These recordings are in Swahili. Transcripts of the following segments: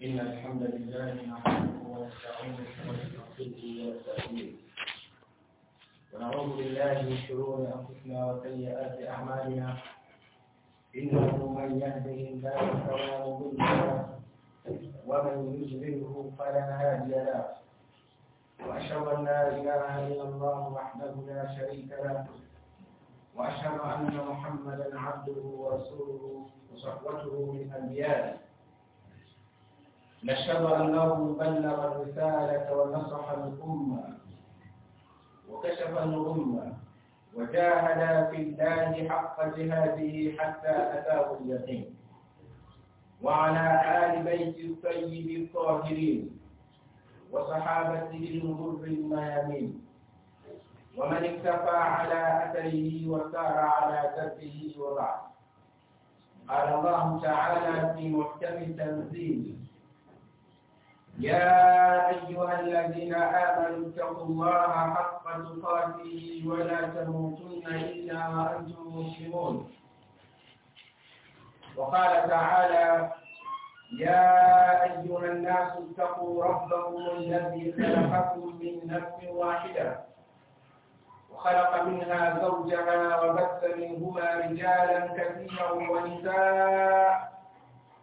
إن الحمد لله نحمده ونستعينه ونستغفره ونستهديه. ونعوذ بالله من شرور أنفسنا وسيئات أعمالنا. إنه من يهده الله فلا مضل له ومن يضلله فلا هادي له. وأشهد أن لا إله إلا الله وحده لا شريك له. وأشهد أن محمدا عبده ورسوله وصحبته من أنبيائه. نشهد أنه بلغ الرسالة ونصح الأمة. وكشف الغمة. وجاهد في الله حق جهاده حتى أتاه اليقين. وعلى آل بيت الطيب الطاهرين. وصحابته الغر الميامين. ومن اكتفى على أثره وسار على دربه وبعد. قال الله تعالى في محكم تنزيله يا أيها الذين آمنوا اتقوا الله حق تقاته ولا تموتن إلا وأنتم مسلمون. وقال تعالى يا أيها الناس اتقوا ربكم الذي خلقكم من نفس واحدة وخلق منها زوجها وبث منهما رجالا كثيرا ونساء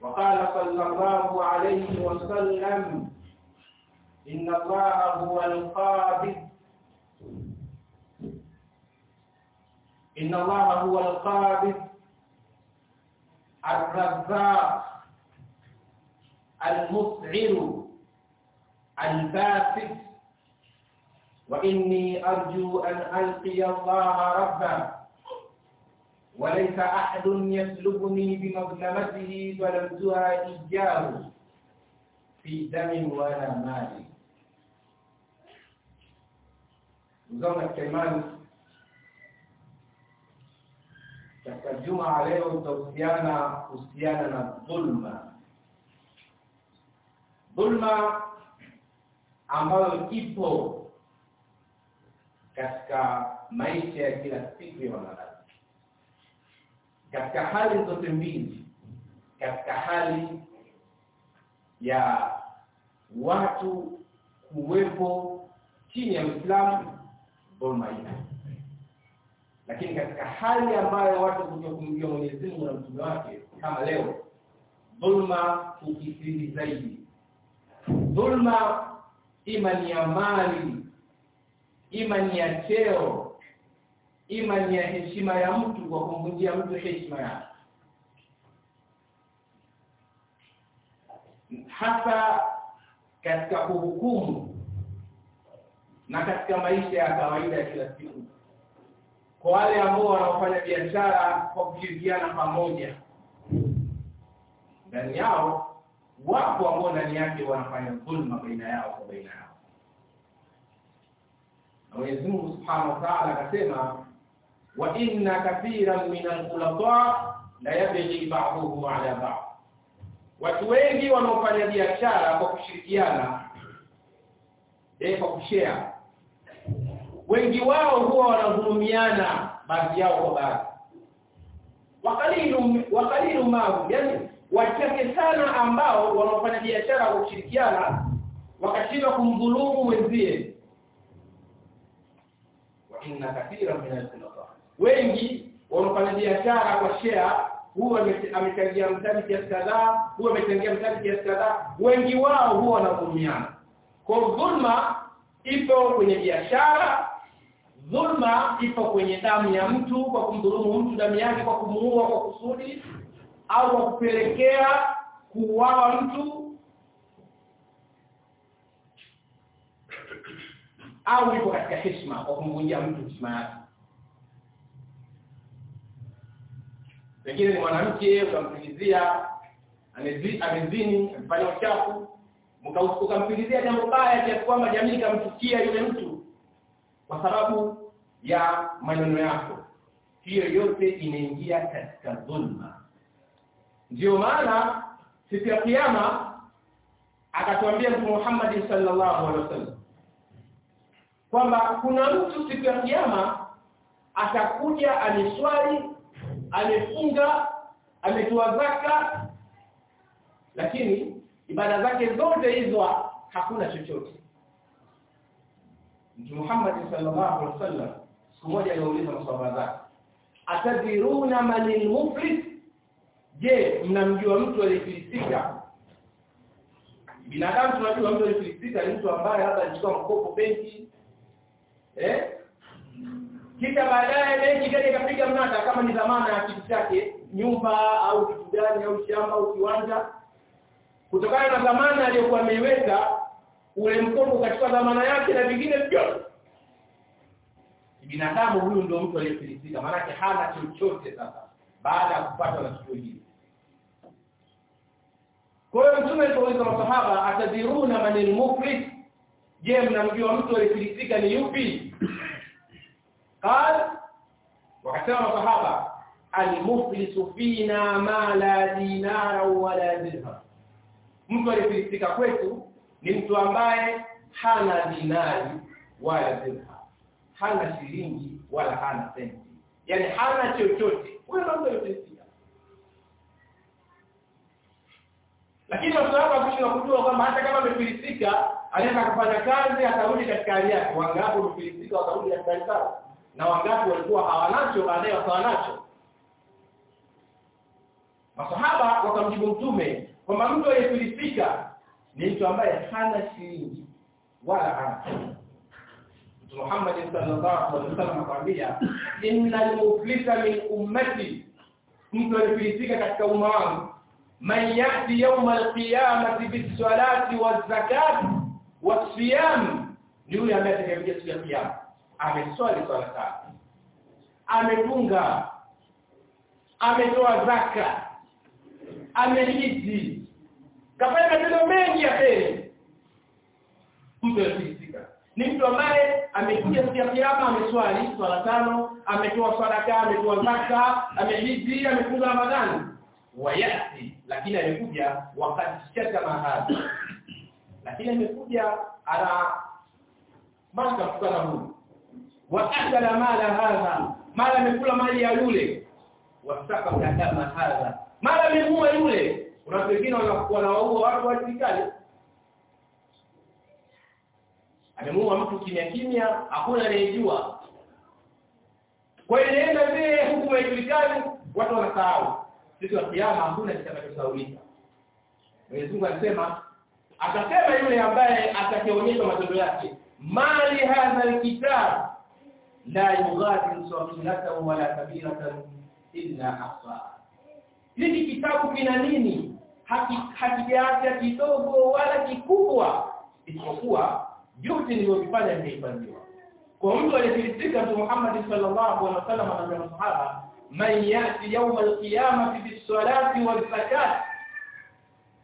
وقال صلى الله عليه وسلم إن الله هو القابض إن الله هو القابض الرزاق المسعر الباسط. وإني أرجو أن ألقي الله ربا وليس أحد يسلبني بمظلمته ظلمتها إياه في دم ولا مال Mzoma Kemani katika juma leo tutahusiana kuhusiana na dhulma, dhulma ambayo ipo katika maisha ya kila siku ya wanadamu katika hali zote mbili, katika hali ya watu kuwepo chini ya Uislamu, ipo, lakini katika hali ambayo watu kutokumjua Mwenyezi Mungu na mtume wake kama leo, dhulma ukithiri zaidi. Dhulma imani ya mali, imani ya cheo ima ni ya heshima ya mtu kwa kumvunjia mtu heshima yake, hasa katika kuhukumu na katika maisha ya kawaida ya kila siku, kwa wale ambao wanaofanya biashara kwa kushirikiana pamoja, ndani yao wapo ambao ndani yake wanafanya dhulma baina yao kwa baina yao. Na Mwenyezi Mungu Subhanahu wa Ta'ala akasema wa inna kathiran min al-qulata la yabghi ba'dhuhum 'ala ba'd, watu wengi wanaofanya biashara kwa kushirikiana eh, kwa kushare, wengi wao huwa wanadhulumiana baadhi yao kwa baadhi. Wakalilu wakalilu yani wachache sana ambao wanaofanya biashara kwa kushirikiana wakashindwa kumdhulumu wenzie Wa inna kathiran min al-khulata wengi wanaofanya biashara kwa share, huwa amechangia mtaji kiasi kadhaa, huwa amechangia mtaji kiasi kadhaa, wengi wao huwa wanadhulumiana. Kwa dhulma ipo kwenye biashara, dhulma ipo kwenye damu ya mtu, kwa kumdhulumu mtu damu yake, kwa kumuua kwa kusudi au kwa kupelekea kuuawa mtu au ipo katika heshima, kwa kumvunjia mtu heshima yake. Pengine ni mwanamke ukampilizia amezi- amezini amefanya uchafu ukampilizia jambo baya kiasi kwamba jamii ikamchukia yule mtu kwa sababu ya maneno yako. Hiyo yote inaingia katika dhulma. Ndio maana siku ya kiyama akatuambia Mtume Muhammad sallallahu alaihi wasallam kwamba kuna mtu siku ya kiyama atakuja ameswali amefunga ametoa zaka lakini ibada zake zote hizo hakuna chochote. Mtu Muhammad sallallahu alaihi wasallam siku moja aliuliza maswahaba zake atadiruna manil muflis je mnamjua mtu aliyefilisika? Binadamu tunajua mtu aliyefilisika ni mtu ambaye labda alichukua mkopo benki eh kisha baadaye benki kaja ikapiga mnada kama ni dhamana ya kitu chake nyumba au kitu gani au shamba au kiwanja. Kutokana na dhamana aliyokuwa ameiweka ule mkopo katika dhamana yake na vingine vyote. Binadamu huyu ndio mtu aliyefilisika maana yake hana chochote sasa baada ya kupata na tukio hili kwa hiyo mtume aliuliza masahaba atadhiruna manil muflis je mnamjua mtu aliyefilisika ni yupi قال wakasema masahaba almuflisu fina ma la dinara wala dirham mtu aliyefilisika kwetu ni mtu ambaye hana dinari wala dirham hana shilingi wala hana senti yani hana chochote huyo ndio mtu aliyefilisika lakini masahaba kushindwa kujua kwamba hata kama amefilisika anaweza kufanya kazi atarudi katika hali yake wangapi wamefilisika watarudi katika hali zao Na wangapi walikuwa hawanacho baadaye wakawa nacho masahaba wakamjibu mtume kwamba mtu aliyefilisika ni mtu ambaye hana shilingi wala hana. Mtume Muhammad sallallahu alaihi wasallam akamwambia innal muflisa min ummati. Mtu aliyefilisika katika umma wangu. Man yati yawm alqiyamati bis-salati waz-zakati was-siyam ni yule ambaye atakayekuja siku ya kiyama ameswali swala tatu amefunga. Ametoa zaka. Amehiji kafanya matendo mengi ya kheri mtu alifilisika ni mtu ambaye amekuja siku ya kiyama ameswali swala tano ametoa sadaka ametoa zaka amehiji amefunga ramadhani. Wayati. Lakini amekuja wakati shaka mahali lakini amekuja ana maka kutoka huyu wa akala mala hadha mala amekula mali ya yule. Wasaka kadama hadha mala amemua yule. Kuna wengine wanakuwa na wanawaua watu wa serikali. Mtu kimya kimya hakuna anayejua. Kwa hiyo inaenda vile hukumu haijulikani watu wanasahau. Siku ya kiyama hakuna kitakachosahaulika. Mwenyezi Mungu alisema akasema yule ambaye atakayeonyesha matendo yake mali hadha alkitab la yughadiru saghiratan wala kabiratan illa ahsa hiki kitabu kina nini? Hakijaacha kidogo wala kikubwa. Isipokuwa yote niliyofanya vimehifadhiwa kwa mtu aliyefilisika tu Muhammad sallallahu alaihi wasallam na masahaba man yati yawm alqiyama fi salati wal-zakat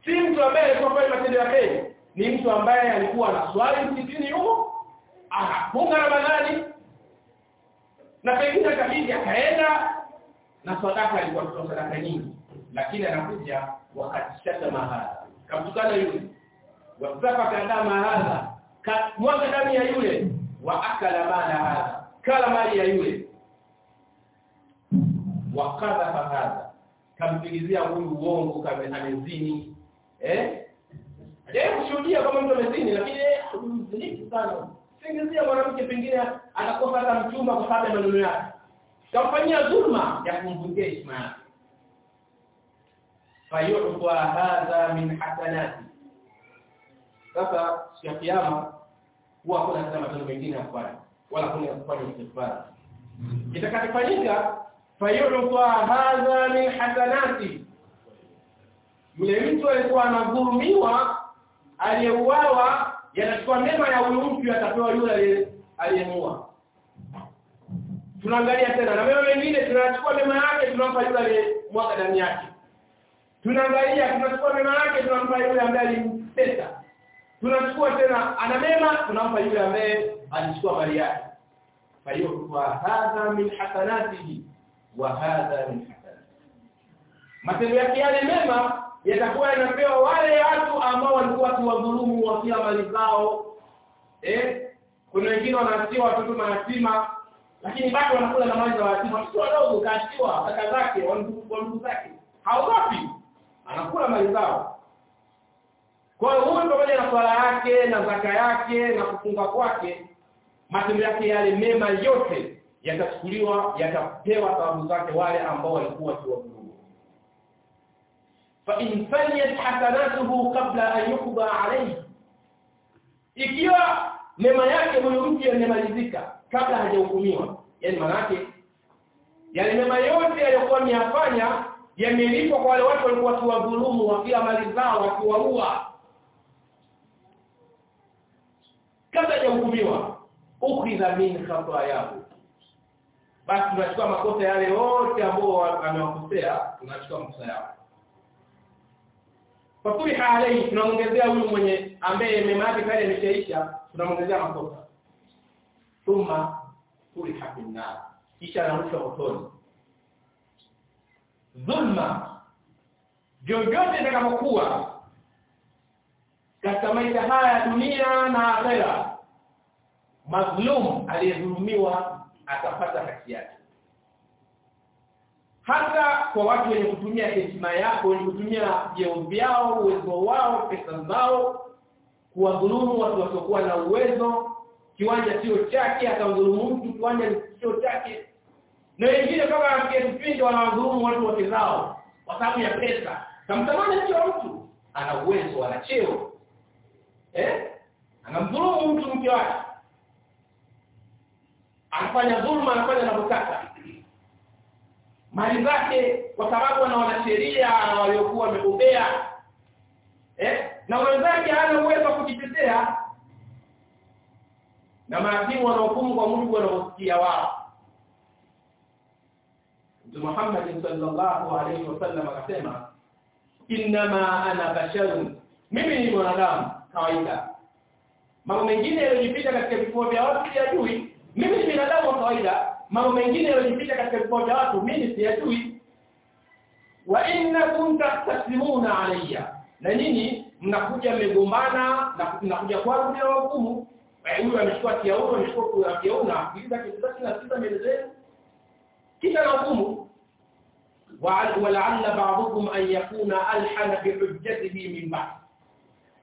si mtu ambaye alikuwa kwa matendo ya kheri. Ni mtu ambaye alikuwa anaswali msikitini huko anafunga Ramadhani na pengine kabidi akaenda na sadaka alikuwa kutoa sadaka nyingi. Lakini anakuja wakati sasa mahala. Kamtukana yule. Wasaka kadama mahala. Mwaga damu ya yule. Wa akala mala hadha kala mali ya yule. Wa kadha hadha kampigizia huyu uongo kama amezini. Eh? Ndio kushuhudia kama mtu amezini lakini mzinifu sana. Singizia mwanamke pengine atakosa hata mchumba kwa sababu ya maneno yake. Kamfanyia dhulma ya kumvunjia heshima yake. Fayu'ta hadha min hasanati. Sasa siku ya kiyama huwa hakuna tena matendo mengine ya kufanya wala hakuna kufanya istighfar. Kitakachofanyika fayu'ta hadha min hasanati. Yule mtu alikuwa anadhulumiwa aliyeuawa yanachukua mema ya huyu mtu atapewa yule aliyemua tunaangalia tena na mema mengine tunachukua mema yake tunampa yule aliyemwaga damu yake. Tunaangalia tunachukua mema yake tunampa yule ambaye alimtesa tunachukua tena ana mema tunampa yule ambaye alichukua mali yake. Kwa hiyo kwa hadha min hasanatihi wa hadha min hasanatihi. Matendo yake yale mema yatakuwa yanapewa wale watu ambao walikuwa wakiwadhulumu wakila mali zao. Eh kuna wengine wanaachiwa watoto mayatima lakini bado wanakula na mali za yatima. Watoto wadogo kaachiwa kaka zake wandugu zake. Haogopi anakula mali zao. Kwa hiyo huyu pamoja na swala yake na zaka yake na kufunga kwake. Matendo yake yale mema yote yatachukuliwa yatapewa thawabu zake wale ambao walikuwa wakiwadhulumu in faniyat hasanatuhu qabla an yuqda alayhi. Ikiwa neema yake huyo mtu yamemalizika kabla hajahukumiwa yani manake yale neema yote yaliyokuwa ameyafanya yamelipwa kwa wale watu walikuwa wakiwadhulumu wakiwa mali zao wakiwaua. Kabla hajahukumiwa ukhidha min khatayahu basi tunachukua makosa yale yote ambao amewakosea tunachukua makosa yao faturiha alayhi tunamwongezea huyu mwenye ambaye mema yake kale ameshaisha tunamwongezea makosa. Thumma turiha finnar kisha anarushwa motoni. Dhulma vyovyote itakapokuwa katika maisha haya ya dunia na akhera mazlum aliyedhulumiwa atapata haki yake hata kwa watu wenye kutumia heshima yako wenye kutumia vyeo vyao uwezo wao pesa zao kuwadhulumu watu wasiokuwa na uwezo kiwanja sio chake akamdhulumu mtu kiwanja sio chake. Na wengine kama kipindi wanawadhulumu watu wake zao kwa sababu ya pesa. Kamtamani sio mtu ana uwezo ana cheo. Eh? Anamdhulumu mtu mke wake. Anafanya dhulma anafanya anavyotaka mali zake kwa sababu ana wanasheria na waliokuwa wamebobea. Eh? Na wenzake hana uwezo wa kujitetea. Na maadhimu wanaohukumu kwa mujibu wanaosikia wao. Mtu Muhammad sallallahu alaihi wasallam akasema inma ana basharun. Mimi ni mwanadamu kawaida. Mambo mengine yaliyopita katika vifua vya watu siyajui mimi ni binadamu wa kawaida mambo mengine yalipita katika vya watu mimi siyajui. Wa innakum tahtasimuna alayya. Na nini mnakuja mmegombana na mnakuja kwangu bila hukumu huyu amechukua kiauno amechukua kwa na kuuliza kesi na sita mbele kisha na hukumu. Wala'alla ba'dukum an yakuna alhana bi hujjatihi min ba'd.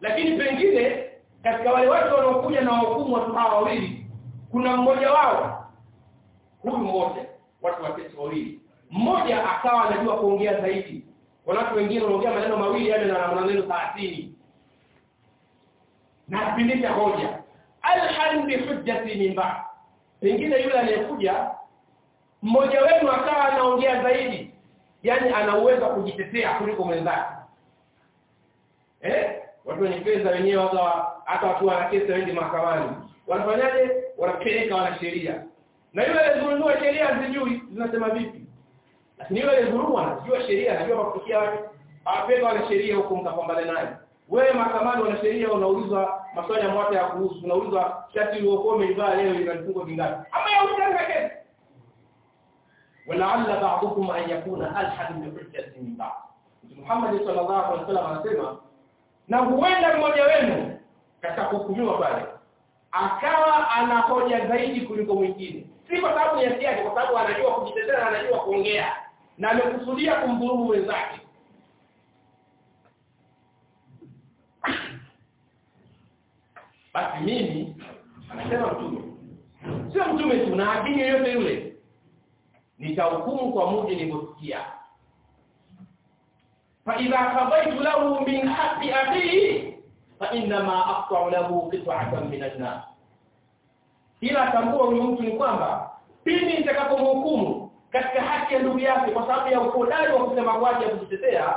Lakini pengine katika wale watu wanaokuja na hukumu watu hawa wawili kuna mmoja wao huyu mmoja watu wa kesi wawili. Mmoja akawa anajua kuongea zaidi. Watu wengine wanaongea maneno mawili yale na maneno 30 na kupindisha hoja. Alhan bi hujjati min ba'd. Pengine yule aliyekuja mmoja wenu akawa anaongea zaidi. Yani ana uwezo kujitetea kuliko mwenzake. Eh? Watu wenye pesa wenyewe hata hata watu wana kesi wengi mahakamani. Wanafanyaje? Wanapeleka wana sheria na yule aliyezungumzwa sheria azijui zinasema vipi? Lakini yule aliyezurua anajua sheria anajua makusudio yake. Apewa wale sheria huko mkapambane naye. Wewe mahakamani wana sheria unaulizwa maswali ya mwaka ya kuhusu unaulizwa shati uliokuwa umeivaa leo ina vifungo vingapi? Ama ya utanga kesi. Walaalla ba'dukum an yakuna alhad min hujjati min ba'd. Muhammad sallallahu alaihi wasallam anasema na huenda mmoja wenu katika kuhukumiwa pale akawa ana hoja zaidi kuliko mwingine si kwa sababu ya siasa kwa sababu anajua kujitetea na anajua kuongea na amekusudia kumdhulumu wenzake basi mimi anasema mtume sio mtume tu na dini yoyote yule nitahukumu kwa mujibu nilivyosikia. Fa idha qadaytu lahu min haqqi akhihi fa inma aqta'u lahu qit'atan min an-nar ila tambua huyu mtu ni kwamba pindi nitakapomhukumu katika haki ya ndugu yake kwa sababu ya ukodari wa kusema kwake ya kujitetea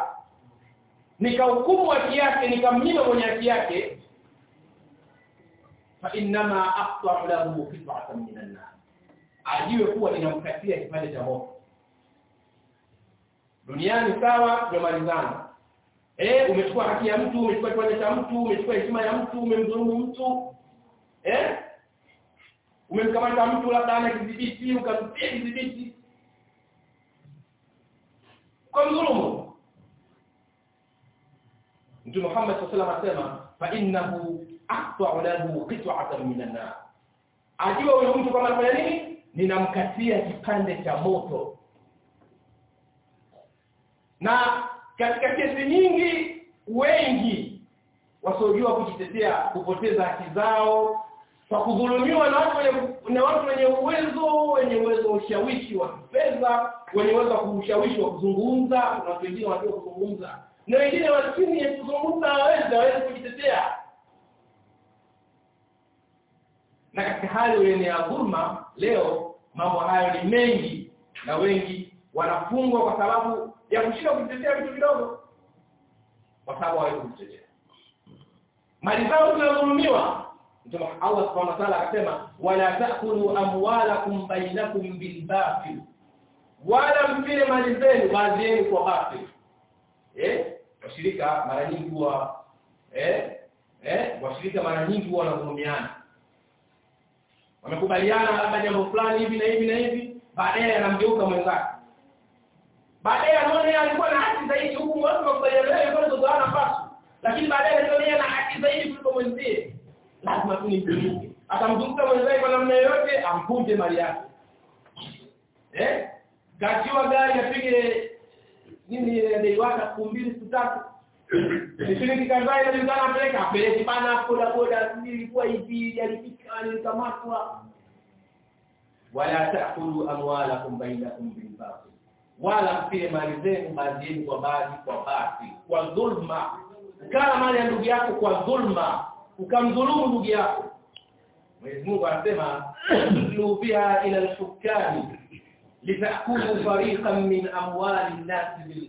nikahukumu haki yake nikamnyima mwenye haki yake fa inma aqta'u lahu qit'atan min an-nar ajue kuwa ninamkatia kipande cha moto duniani sawa tumemalizana eh umechukua haki ya mtu umechukua kipande cha mtu umechukua heshima ya mtu umemdhulumu mtu. Eh umemkamata mtu labda ana kidhibiti ukamtia kidhibiti. Kwa mdhulumu. Mtume Muhammad sallallahu alaihi wasallam asema fa innahu aqta'u lahu qit'atan minan nar. Ajua huyo mtu kama anafanya nini? Ninamkatia kipande cha moto. Na katika kesi nyingi wengi wasiojua kujitetea kupoteza haki zao kwa kudhulumiwa na watu wenye watu wenye uwezo wenye uwezo wa ushawishi wa fedha wenye uwezo wa kushawishi wa kuzungumza na watu wengine wanajua kuzungumza. Na wengine wasini ya kuzungumza hawezi hawezi kujitetea. Na katika hali yenye ya dhulma leo mambo hayo ni mengi na wengi wanafungwa kwa sababu ya kushindwa kujitetea vitu vidogo. Kwa sababu hawezi kujitetea. Mali zao zinadhulumiwa Mtume Allah Subhanahu wa Ta'ala akasema wala ta'kulu amwalakum bainakum bil batil wala mfile mali zenu baadhi yenu kwa batil. Eh? Washirika mara nyingi huwa eh? Eh? Washirika mara nyingi huwa wanadhulumiana wamekubaliana labda jambo fulani hivi na hivi na hivi baadaye anamgeuka mwenzake. Baadaye anaona yeye alikuwa na haki zaidi huku watu wakubaliana naye kwa sababu ana nafasi. Lakini baadaye anaona yeye ana haki zaidi kuliko mwenzie lazima tu nimzunguke atamzunguka mwenzake kwa namna yoyote ampunje mali yake. Eh? Kachiwa gari apige nini ile waka kumbili siku tatu. Nishilingi kadhaa inajulikana apeleka apeleke bana boda boda. Ilikuwa hivi alifika alikamatwa wala taakulu amwalakum bainakum bil batil. Wala msile mali zenu yenu kwa baadhi kwa baadhi kwa dhulma. Kala mali ya ndugu yako kwa dhulma ukamdhulumu ndugu yako. Mwenyezi Mungu anasema lubia ila al-hukami litakulu fariqan min amwali an-nas bil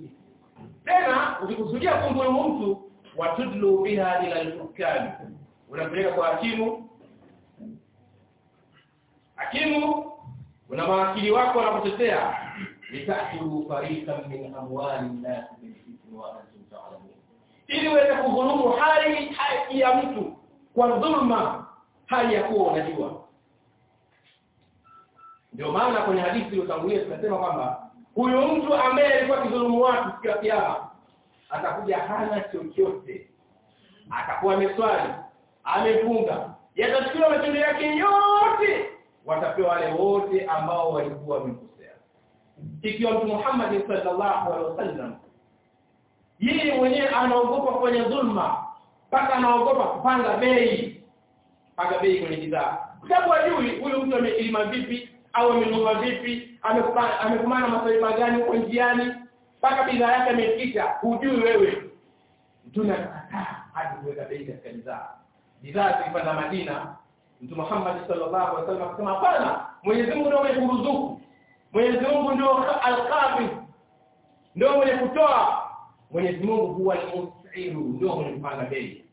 tena ukikusudia kumdhulumu mtu watudlu biha ila al-hukami. Unapeleka kwa hakimu. Hakimu una mawakili wako wanakutetea. Litakulu fariqan min amwali an-nas bil ili uweze kudhulumu hali haki ya mtu kwa dhulma hali ya kuwa unajua. Ndio maana kwenye hadithi iliyotangulia tunasema kwamba huyo mtu ambaye alikuwa kidhulumu watu siku ya kiyama atakuja hana chochote. Atakuwa ameswali amefunga yatachukuliwa matendo yake yote watapewa wale wote ambao walikuwa wamekosea. Ikiwa mtu Muhammad sallallahu alaihi wasallam yeye mwenyewe anaogopa kwenye dhulma mpaka anaogopa kupanga bei. Panga bei kwenye bidhaa. Sababu hajui huyu mtu amelima vipi au amenunua vipi amekumana masaifa gani huko njiani. Mpaka bidhaa yake imefikisha hujui wewe. Mtume akakataa hadi kuweka bei katika bidhaa. Bidhaa zilipanda Madina Mtume Muhammad sallallahu alaihi wasallam akasema hapana Mwenyezi Mungu ndio mwenye Mwenyezi Mungu ndio al-Qabid ndio mwenye kutoa. Mwenyezi Mungu huwa al-Musta'in ndio mwenye bei.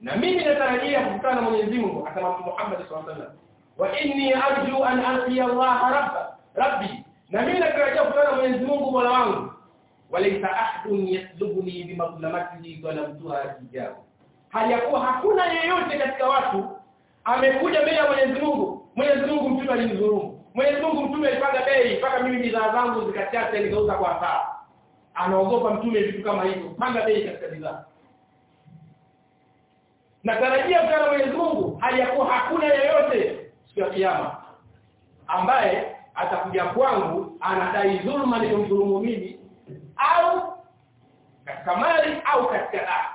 Na mimi natarajia kukutana na Mwenyezi Mungu akasema Muhammad sallallahu alaihi wasallam wa inni arju an alqi Allah rabba rabbi. Na mimi natarajia kukutana na Mwenyezi Mungu Mola wangu. Walaysa ahadun yaslubuni bimadlamatihi wa lam tuha hijabu hali ya hakuna yeyote katika watu amekuja mbele ya Mwenyezi Mungu. Mwenyezi Mungu mtume alinidhulumu. Mwenyezi Mungu mtume alipanga bei mpaka mimi bidhaa zangu zikachacha nikauza kwa hasara anaogopa mtume vitu kama hivyo. Panda bei katika bidhaa. Na tarajia mkana Mwenyezi Mungu ya hakuna yeyote siku ya kiyama ambaye atakuja kwangu anadai dhulma niliyomdhulumu mimi au katika mali au katika ardhi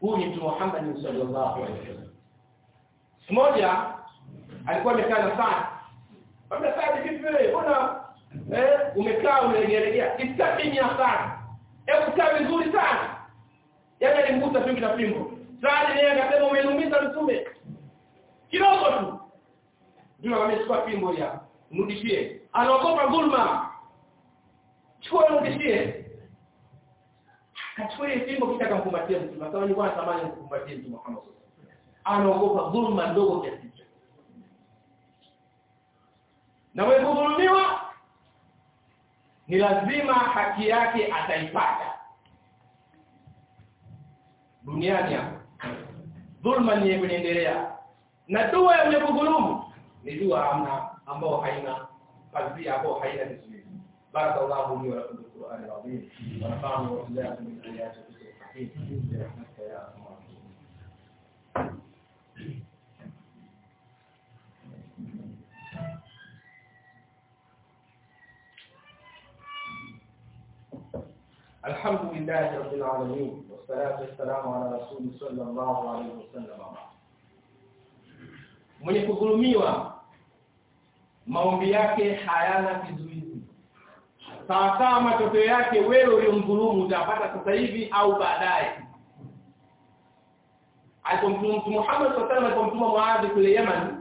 huyu ni Mtume Muhammad sallallahu alaihi wasallam. Mmoja alikuwa amekaa na sana Sasa vipi wewe una eh umekaa umelegea kitaa ni sana hebu kaa vizuri sana. Yaani alimgusa pingi na fimbo. Sasa yeye akasema umenumiza mtume. Kidogo tu. Ndio amechukua fimbo ya mrudishie. Anaogopa dhulma. Chukua mrudishie. Kachukua ile fimbo kisha akamkumbatia mtume. Sababu ni kwa thamani kumkumbatia mtume Muhammad. Anaogopa dhulma ndogo kiasi na mwenye kudhulumiwa ni lazima haki yake ataipata. Duniani hapo dhulma ni kuendelea na dua ya mwenye kudhulumu ni dua amna ambao haina pazia ambao haina kizuizi barakallahu li wa lakum bil qur'ani al-azim. Wa wa iyyakum min ayati al-hakim bi rahmatika ya arhamar rahimin الحمد لله رب العالمين والصلاة والسلام على رسول صلى الله عليه وسلم mwenye kudhulumiwa maombi yake hayana kizuizi sawa sawa matokeo yake wewe uliyomdhulumu utapata sasa hivi au baadaye alipomtuma Mtume Muhammad sallallahu alaihi wasallam alipomtuma Muadh kule Yemen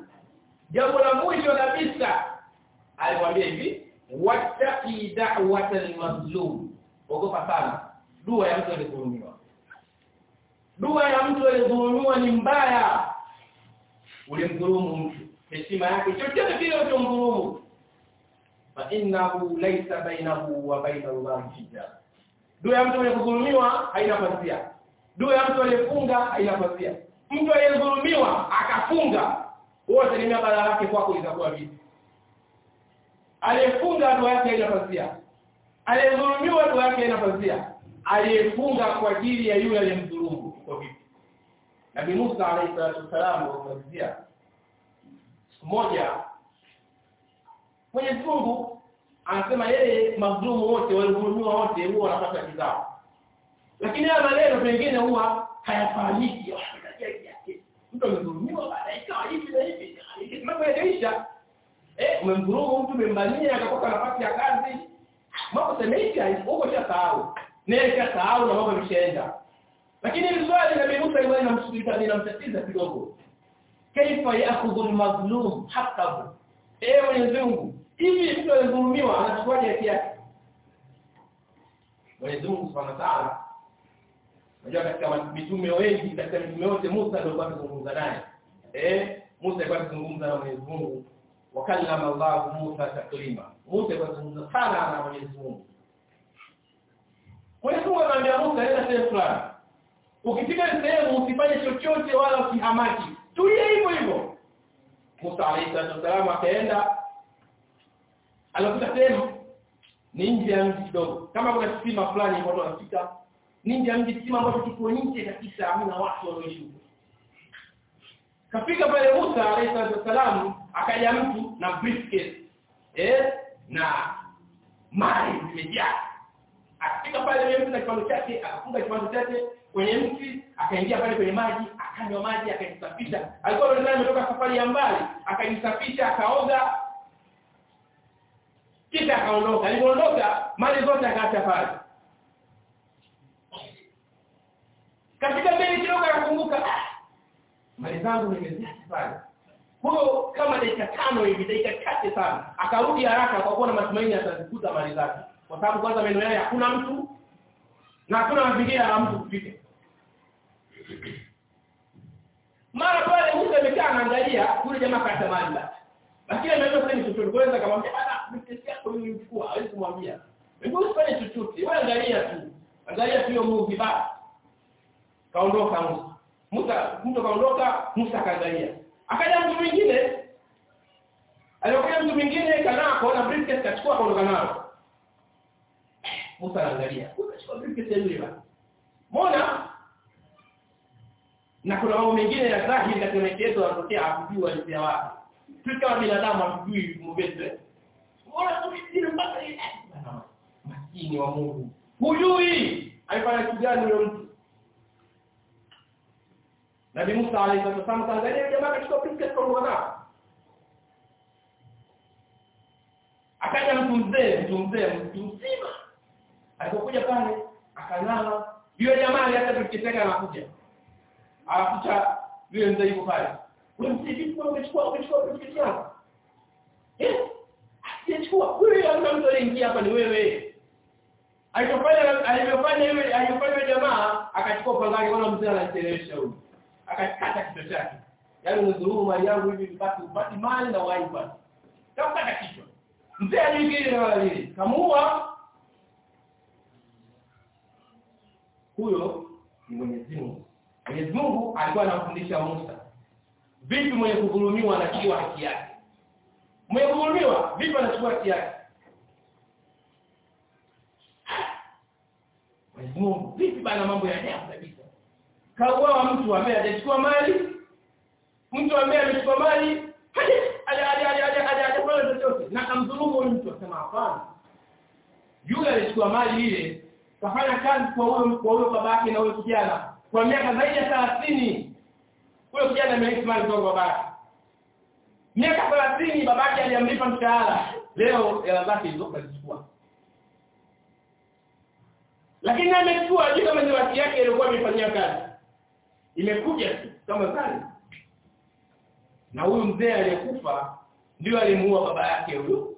jambo la mwisho kabisa alimwambia hivi wattaqi da'watal mazlum ogopa sana. Dua ya mtu aliyedhulumiwa dua ya mtu aliyedhulumiwa ni mbaya. Ulimdhulumu mtu. Heshima yake chochote kile ulichomdhulumu fa innahu laysa bainahu wa baina Allah hijab dua ya mtu aliyedhulumiwa haina pazia. Dua ya mtu aliyefunga haina pazia. Mtu aliyedhulumiwa akafunga wote ni badala yake kwako itakuwa vipi? Aliyefunga dua yake haina pazia aliyedhulumiwa dua yake inafanzia aliyefunga kwa ajili ya yule aliyemdhulumu. Kwa vipi Nabii Musa alayhi salamu siku moja Mwenyezi Mungu anasema yeye madhulumu wote walidhulumiwa wote huwa wanapata kizao lakini haya maneno pengine huwa hayafahamiki mtu amedhulumiwa baadaye ikawa hivi na hivi mambo yakaisha. Eh umemdhulumu mtu umembania akakosa nafasi ya kazi mambo semeisha huko shasahau naye sahau na mambo yameshaenda. Lakini swali Nabii Musa alikuwa ni namtatiza kidogo. Kaifa ya'khudhu al-mazlum haqqahu? Ewe Mwenyezi hivi mtu aliyedhulumiwa anachukuaje haki yake? Mwenyezi Mungu Subhanahu wa Ta'ala Unajua katika mitume wengi katika mitume wote Musa ndio alikuwa akizungumza naye. Eh Musa alikuwa akizungumza na Mwenyezi Mungu. Wakallama Allah Musa taklima Musa kwa akizungumza sana na Mwenyezi Mungu. Mwenyezi Mungu anamwambia Musa nenda sehemu fulani. Ukifika sehemu usifanye chochote wala usihamaki. Tulie hivyo hivyo. Musa alayhi wasallam akaenda alikuta sehemu ni nje ya mji kidogo. Kama kuna kisima fulani watu wanapita nje ya mji kisima ambacho kiko nje kabisa hamna watu wanaoishi huko. Kafika pale Musa alayhi wasallam akaja mtu na briefcase. Eh na mali zimejaa akifika pale yule mtu na kipando chake akafunga kipando chake kwenye mti akaingia pale kwenye maji akanywa maji akajisafisha. Alikuwa anaendelea ametoka safari ya mbali akajisafisha akaoga. Kisha akaondoka. Alipoondoka mali zote akaacha pale. Katika mbele kidogo akakumbuka mali zangu nimeziacha pale huyo kama dakika tano hivi dakika chache sana akarudi haraka kwa kuwa na matumaini atazikuta mali zake. Kwa sababu kwanza maeneo yake hakuna mtu na hakuna mazingira ya mtu kupita mara pale Musa amekaa anaangalia yule jamaa kata mali basi lakini anaweza kufanya chochote. Kwanza akamwambia bana mtesi yako mimi mchukua hawezi kumwambia. Hebu usifanye chochote. Wewe angalia tu. Angalia tu hiyo movie basi. Kaondoka Musa. Musa mtu kaondoka Musa kaangalia akaja mtu mwingine alikuja mtu mwingine kanaa na briefcase kachukua akaondoka nalo Musa anaangalia unachukua briefcase yule basi Mbona na kuna mambo mengine ya dhahiri katika maelezo yanatokea hakujua alipia wapi. Sisi kama binadamu hatujui mubeze. Mbona tumefikiri mpaka ile maskini wa Mungu. Hujui alifanya kitu gani yule mtu. Nabii Musa alayhi Tanzania jamaa katika briefcase kwa mwana. Akaja mtu mzee, mtu mzee, mtu mzima. Alipokuja pale akalala yule jamaa aliacha tukiteka anakuja. Alikuta yule mzee yuko pale. Wewe msidi kwa umechukua umechukua chako? Eh? Sijachukua. Wewe hamna mtu aliyeingia hapa ni wewe. Alipofanya alipofanya yule alipofanya jamaa akachukua pangani wala mzee anachelewesha huyo akakata kichwa chake. Yaani unadhulumu mali yangu hivi nipate upate mali na wai basi. Kakata kichwa. Mzee aliingili na wala lili huyo ni Mwenyezi Mungu. Mwenyezi Mungu alikuwa anamfundisha Musa. Vipi mwenye kudhulumiwa anachukua haki yake? Mwenye kudhulumiwa vipi anachukua haki yake? Mwenyezi Mungu vipi bana mambo ya ajabu? Kauawa mtu ambaye hajachukua mali mtu ambaye amechukua mali haja haja haja haja haja hajafanya chochote na amdhulumu mtu asema hapana yule alichukua mali ile kafanya kazi kwa huyo kwa huyo babake na huyo kijana kwa miaka zaidi ya 30 huyo kijana ameishi mali kwa babake miaka 30 babake alimlipa mshahara leo hela zake hizo kazichukua lakini amechukua juu kama ni yake ilikuwa imefanyia kazi imekuja tu kama zani na huyu mzee aliyekufa ndio alimuua baba yake huyo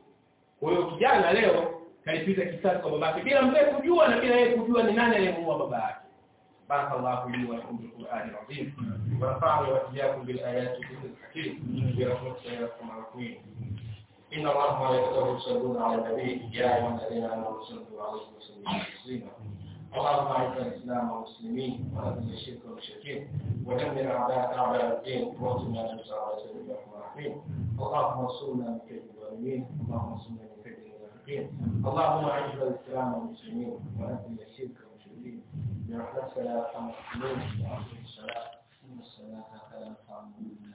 kwa hiyo kijana leo kalipita kisasi kwa babake bila mzee kujua na bila yeye kujua ni nani aliyemuua baba yake barakallahu li wa lakum bil qur'ani azim wa nafa'ani wa iyyakum bil ayati wal hakim bi rahmatihi ya arhamar rahimin إن الله وملائكته يصلون على النبي يا أيها الذين آمنوا صلوا عليه وسلموا تسليما اللهم اعز الاسلام والمسلمين واذل الشرك والمشركين ودمر اعداءك اعداء الدين واغفر نفس على سبيل الرحمن اللهم انصرنا من كيد الظالمين اللهم انصرنا من كيد المنافقين. اللهم اعز الاسلام والمسلمين وأذل الشرك والمشركين. برحمتك يا أرحم الراحمين. واقم الصلاه إن الصلاة على المؤمنين